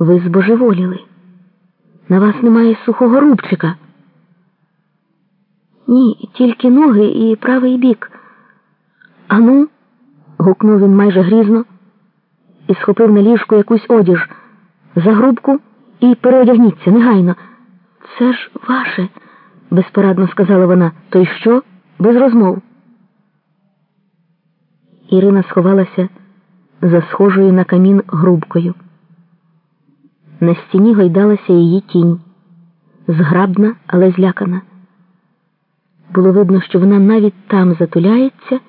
Ви збожеволіли. На вас немає сухого рубчика. Ні, тільки ноги і правий бік. Ану, гукнув він майже грізно і схопив на ліжку якусь одіж за грубку і переодягніться негайно. Це ж ваше, безпорадно сказала вона. То й що? Без розмов. Ірина сховалася за схожою на камін грубкою. На стіні гойдалася її тінь, зграбна, але злякана. Було видно, що вона навіть там затуляється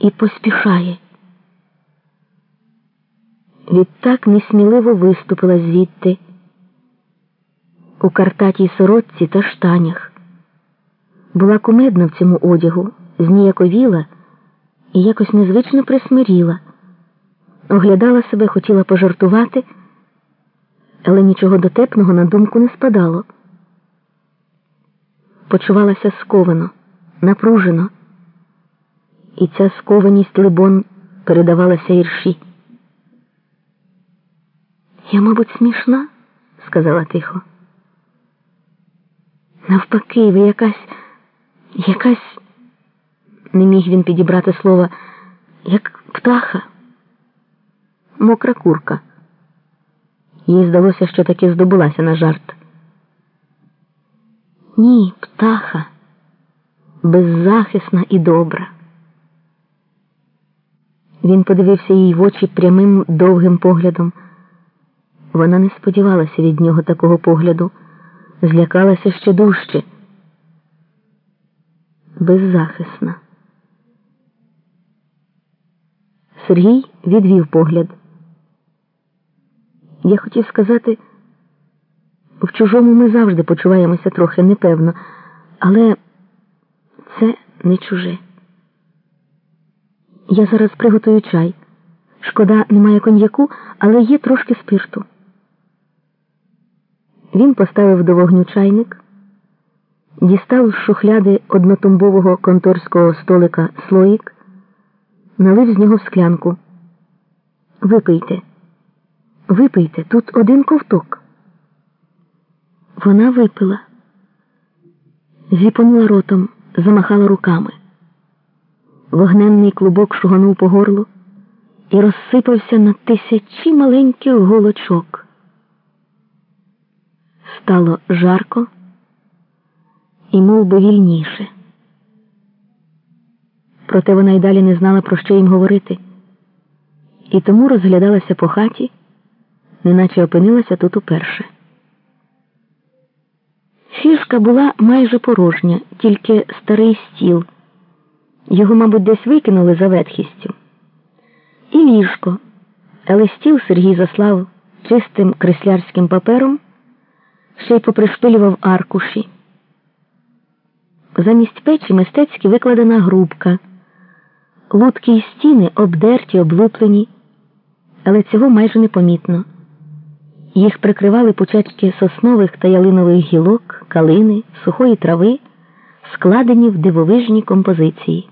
і поспішає. Відтак несміливо виступила звідти у картатій сорочці та штанях. Була кумедна в цьому одягу, зніяковіла і якось незвично присмиріла. Оглядала себе, хотіла пожартувати, але нічого дотепного на думку не спадало. Почувалася сковано, напружено, і ця скованість, либон, передавалася ірші. Я, мабуть, смішна, сказала тихо. Навпаки, ви якась, якась, не міг він підібрати слова, як птаха, мокра курка. Їй здалося, що таки здобулася на жарт. Ні, птаха, беззахисна і добра. Він подивився їй в очі прямим довгим поглядом. Вона не сподівалася від нього такого погляду, злякалася ще дужче. Беззахисна. Сергій відвів погляд. Я хотів сказати, в чужому ми завжди почуваємося трохи непевно, але це не чуже. Я зараз приготую чай. Шкода, немає коньяку, але є трошки спирту. Він поставив до вогню чайник, дістав з шухляди однотумбового конторського столика слоїк, налив з нього склянку. Випийте, випийте, тут один ковток. Вона випила, зіпонула ротом, замахала руками. Вогненний клубок шуганув по горлу і розсипався на тисячі маленьких голочок. Стало жарко і мов би, вільніше. Проте вона й далі не знала, про що їм говорити, і тому розглядалася по хаті, неначе опинилася тут уперше. Фішка була майже порожня, тільки старий стіл. Його, мабуть, десь викинули за ветхістю. І ліжко, але стіл Сергій заслав чистим креслярським папером, ще й попришпилював аркуші. Замість печі мистецьки викладена грубка, лутки й стіни обдерті, облуплені, але цього майже непомітно. Їх прикривали пучачки соснових та ялинових гілок, калини, сухої трави, складені в дивовижні композиції.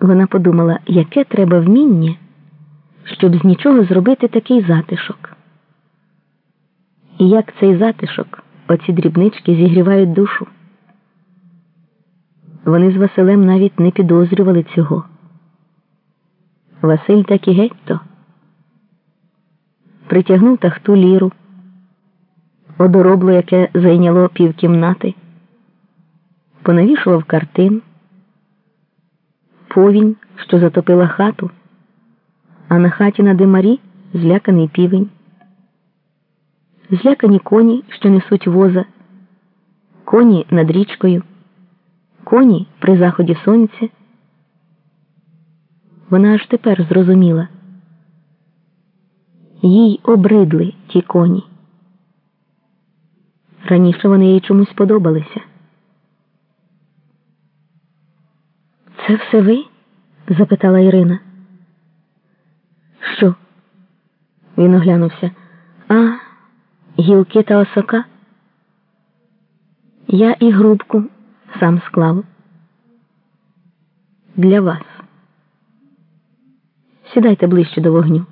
Вона подумала, яке треба вміння, щоб з нічого зробити такий затишок. І як цей затишок, оці дрібнички зігрівають душу. Вони з Василем навіть не підозрювали цього. Василь так і геть то притягнув тахту ліру, одоробло, яке зайняло півкімнати, понавішував картин, повінь, що затопила хату, а на хаті на димарі зляканий півень, злякані коні, що несуть воза, коні над річкою, коні при заході сонця. Вона аж тепер зрозуміла їй обридли ті коні. Раніше вони їй чомусь подобалися. Це все ви? запитала Ірина. Що? Він оглянувся. А, гілки та осока? Я і грубку сам склав. Для вас. Сідайте ближче до вогню.